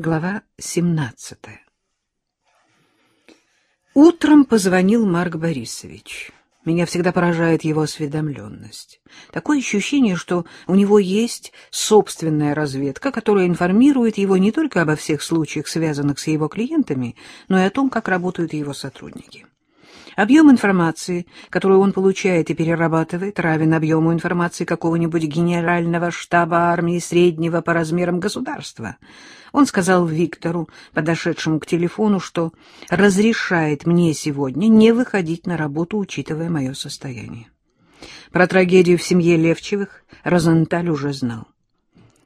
Глава 17 Утром позвонил Марк Борисович. Меня всегда поражает его осведомленность. Такое ощущение, что у него есть собственная разведка, которая информирует его не только обо всех случаях, связанных с его клиентами, но и о том, как работают его сотрудники. Объем информации, которую он получает и перерабатывает, равен объему информации какого-нибудь генерального штаба армии среднего по размерам государства. Он сказал Виктору, подошедшему к телефону, что разрешает мне сегодня не выходить на работу, учитывая мое состояние. Про трагедию в семье Левчевых Розенталь уже знал.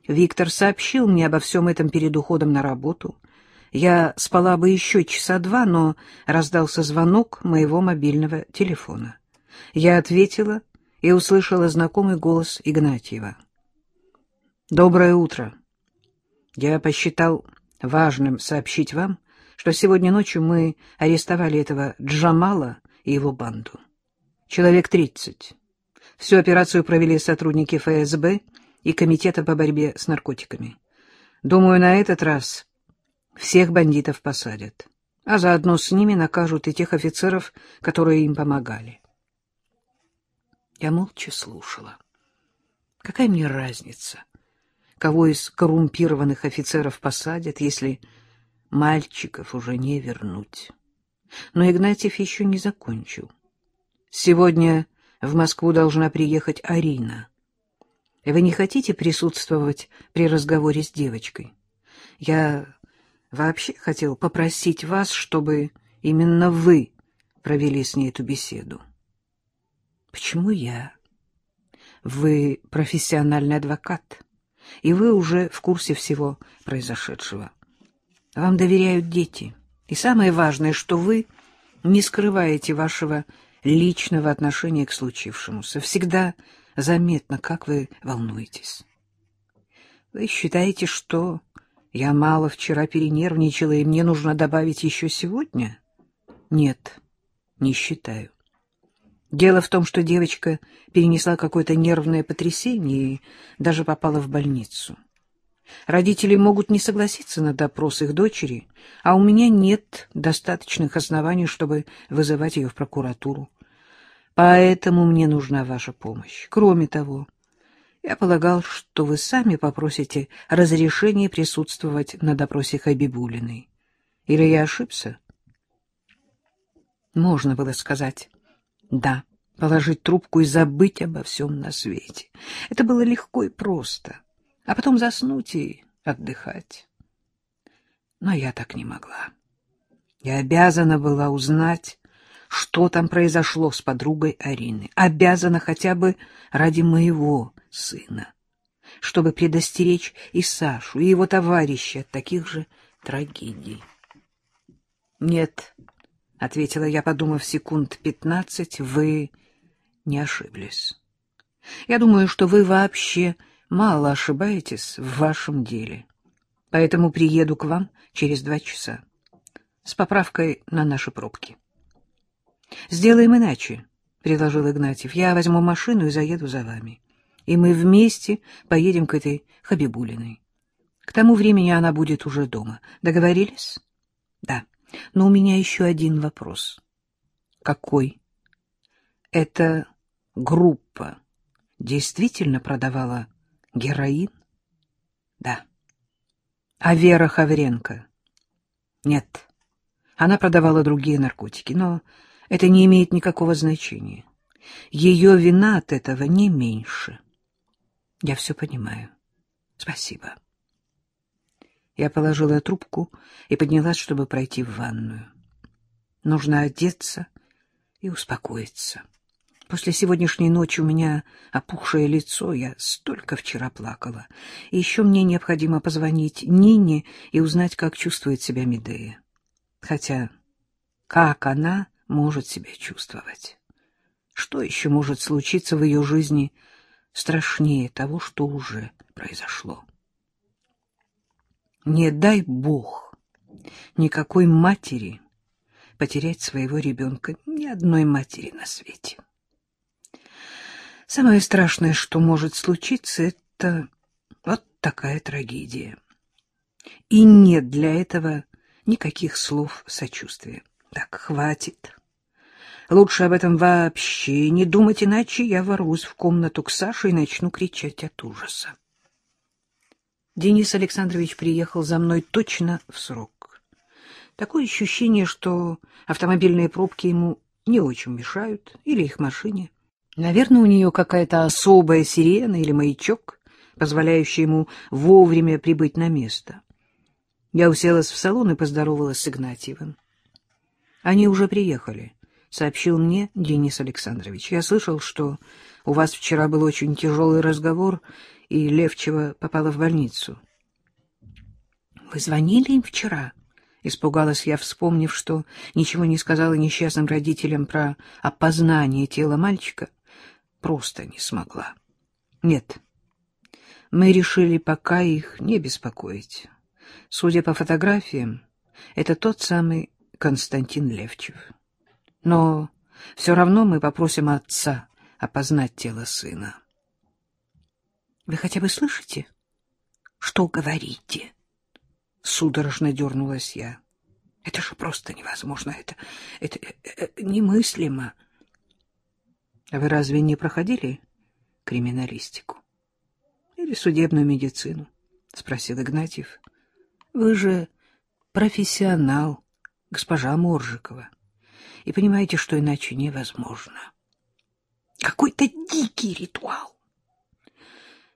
Виктор сообщил мне обо всем этом перед уходом на работу — я спала бы еще часа два, но раздался звонок моего мобильного телефона. Я ответила и услышала знакомый голос Игнатьева. «Доброе утро. Я посчитал важным сообщить вам, что сегодня ночью мы арестовали этого Джамала и его банду. Человек тридцать. Всю операцию провели сотрудники ФСБ и Комитета по борьбе с наркотиками. Думаю, на этот раз всех бандитов посадят, а заодно с ними накажут и тех офицеров, которые им помогали. Я молча слушала. Какая мне разница, кого из коррумпированных офицеров посадят, если мальчиков уже не вернуть? Но Игнатьев еще не закончил. Сегодня в Москву должна приехать Арина. Вы не хотите присутствовать при разговоре с девочкой? Я вообще хотел попросить вас, чтобы именно вы провели с ней эту беседу. Почему я? Вы профессиональный адвокат, и вы уже в курсе всего произошедшего. Вам доверяют дети, и самое важное, что вы не скрываете вашего личного отношения к случившемуся. Всегда заметно, как вы волнуетесь. Вы считаете, что я мало вчера перенервничала, и мне нужно добавить еще сегодня? Нет, не считаю. Дело в том, что девочка перенесла какое-то нервное потрясение и даже попала в больницу. Родители могут не согласиться на допрос их дочери, а у меня нет достаточных оснований, чтобы вызывать ее в прокуратуру. Поэтому мне нужна ваша помощь. Кроме того, я полагал, что вы сами попросите разрешения присутствовать на допросе Хабибулиной. Или я ошибся? Можно было сказать «да», положить трубку и забыть обо всем на свете. Это было легко и просто, а потом заснуть и отдыхать. Но я так не могла. Я обязана была узнать, что там произошло с подругой Арины. Обязана хотя бы ради моего сына, чтобы предостеречь и Сашу, и его товарища от таких же трагедий. — Нет, — ответила я, подумав секунд пятнадцать, — вы не ошиблись. Я думаю, что вы вообще мало ошибаетесь в вашем деле, поэтому приеду к вам через два часа с поправкой на наши пробки. — Сделаем иначе, — предложил Игнатьев. — Я возьму машину и заеду за вами и мы вместе поедем к этой Хабибулиной. К тому времени она будет уже дома. Договорились? Да. Но у меня еще один вопрос. Какой? Эта группа действительно продавала героин? Да. А Вера Хавренко? Нет. Она продавала другие наркотики, но это не имеет никакого значения. Ее вина от этого не меньше. Я все понимаю. Спасибо. Я положила трубку и поднялась, чтобы пройти в ванную. Нужно одеться и успокоиться. После сегодняшней ночи у меня опухшее лицо, я столько вчера плакала. И еще мне необходимо позвонить Нине и узнать, как чувствует себя Медея. Хотя, как она может себя чувствовать? Что еще может случиться в ее жизни страшнее того, что уже произошло. Не дай Бог никакой матери потерять своего ребенка, ни одной матери на свете. Самое страшное, что может случиться, это вот такая трагедия. и нет для этого никаких слов сочувствия. Так, хватит. Лучше об этом вообще не думать, иначе я ворвусь в комнату к Саше и начну кричать от ужаса. Денис Александрович приехал за мной точно в срок. Такое ощущение, что автомобильные пробки ему не очень мешают, или их машине. Наверное, у нее какая-то особая сирена или маячок, позволяющий ему вовремя прибыть на место. Я уселась в салон и поздоровалась с Игнатьевым. Они уже приехали сообщил мне Денис Александрович. Я слышал, что у вас вчера был очень тяжелый разговор, и Левчева попала в больницу. — Вы звонили им вчера? — испугалась я, вспомнив, что ничего не сказала несчастным родителям про опознание тела мальчика. Просто не смогла. — Нет. Мы решили пока их не беспокоить. Судя по фотографиям, это тот самый Константин Левчев. Но все равно мы попросим отца опознать тело сына. — Вы хотя бы слышите, что говорите? — судорожно дернулась я. — Это же просто невозможно, это, это, это немыслимо. — Вы разве не проходили криминалистику? Или судебную медицину? — спросил Игнатьев. — Вы же профессионал, госпожа Моржикова и понимаете, что иначе невозможно. Какой-то дикий ритуал.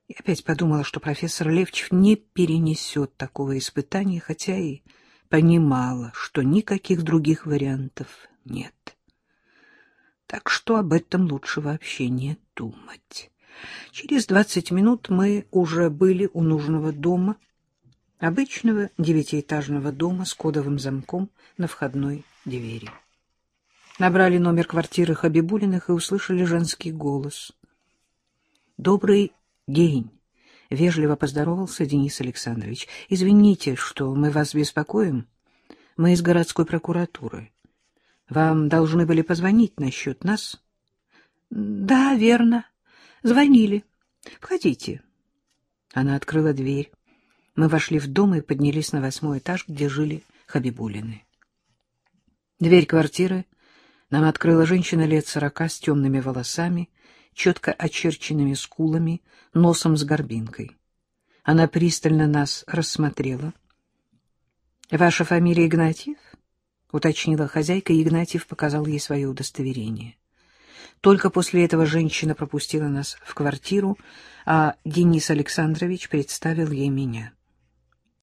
И опять подумала, что профессор Левчев не перенесет такого испытания, хотя и понимала, что никаких других вариантов нет. Так что об этом лучше вообще не думать. Через двадцать минут мы уже были у нужного дома, обычного девятиэтажного дома с кодовым замком на входной двери. Набрали номер квартиры Хабибулиных и услышали женский голос. «Добрый день!» — вежливо поздоровался Денис Александрович. «Извините, что мы вас беспокоим. Мы из городской прокуратуры. Вам должны были позвонить насчет нас?» «Да, верно. Звонили. Входите». Она открыла дверь. Мы вошли в дом и поднялись на восьмой этаж, где жили Хабибулины. Дверь квартиры нам открыла женщина лет сорока с темными волосами, четко очерченными скулами, носом с горбинкой. Она пристально нас рассмотрела. — Ваша фамилия Игнатьев? — уточнила хозяйка, и Игнатьев показал ей свое удостоверение. Только после этого женщина пропустила нас в квартиру, а Денис Александрович представил ей меня. —